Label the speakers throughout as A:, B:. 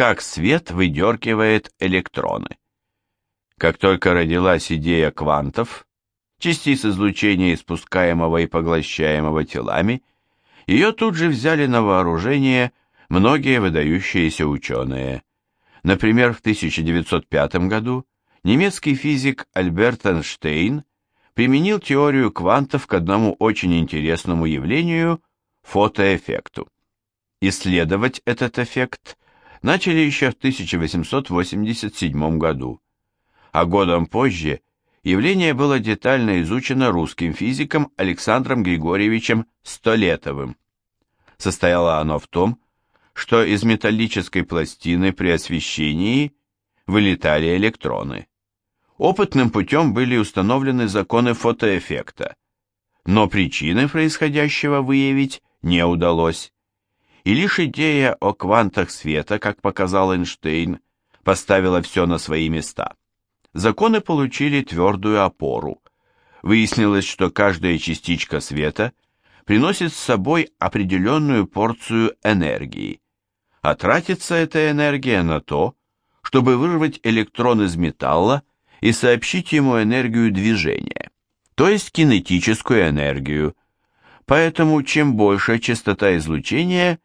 A: как свет выдергивает электроны. Как только родилась идея квантов, частиц излучения, испускаемого и поглощаемого телами, ее тут же взяли на вооружение многие выдающиеся ученые. Например, в 1905 году немецкий физик Альберт Эйнштейн применил теорию квантов к одному очень интересному явлению – фотоэффекту. Исследовать этот эффект начали еще в 1887 году, а годом позже явление было детально изучено русским физиком Александром Григорьевичем Столетовым. Состояло оно в том, что из металлической пластины при освещении вылетали электроны. Опытным путем были установлены законы фотоэффекта, но причины происходящего выявить не удалось. И лишь идея о квантах света, как показал Эйнштейн, поставила все на свои места. Законы получили твердую опору. Выяснилось, что каждая частичка света приносит с собой определенную порцию энергии, а тратится эта энергия на то, чтобы вырвать электрон из металла и сообщить ему энергию движения, то есть кинетическую энергию. Поэтому чем больше частота излучения,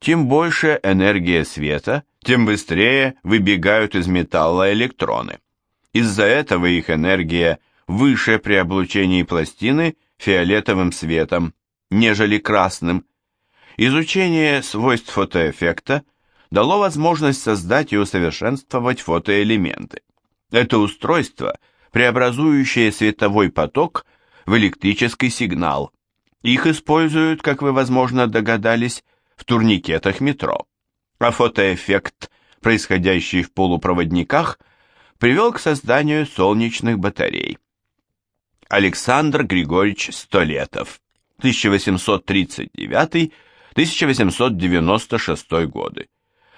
A: тем больше энергия света, тем быстрее выбегают из металла электроны. Из-за этого их энергия выше при облучении пластины фиолетовым светом, нежели красным. Изучение свойств фотоэффекта дало возможность создать и усовершенствовать фотоэлементы. Это устройство, преобразующее световой поток в электрический сигнал. Их используют, как вы, возможно, догадались, в турникетах метро. А фотоэффект, происходящий в полупроводниках, привел к созданию солнечных батарей. Александр Григорьевич Столетов, 1839-1896 годы.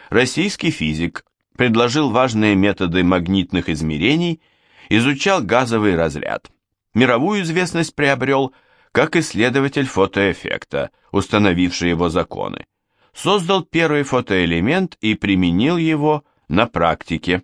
A: Российский физик, предложил важные методы магнитных измерений, изучал газовый разряд. Мировую известность приобрел как исследователь фотоэффекта, установивший его законы. Создал первый фотоэлемент и применил его на практике.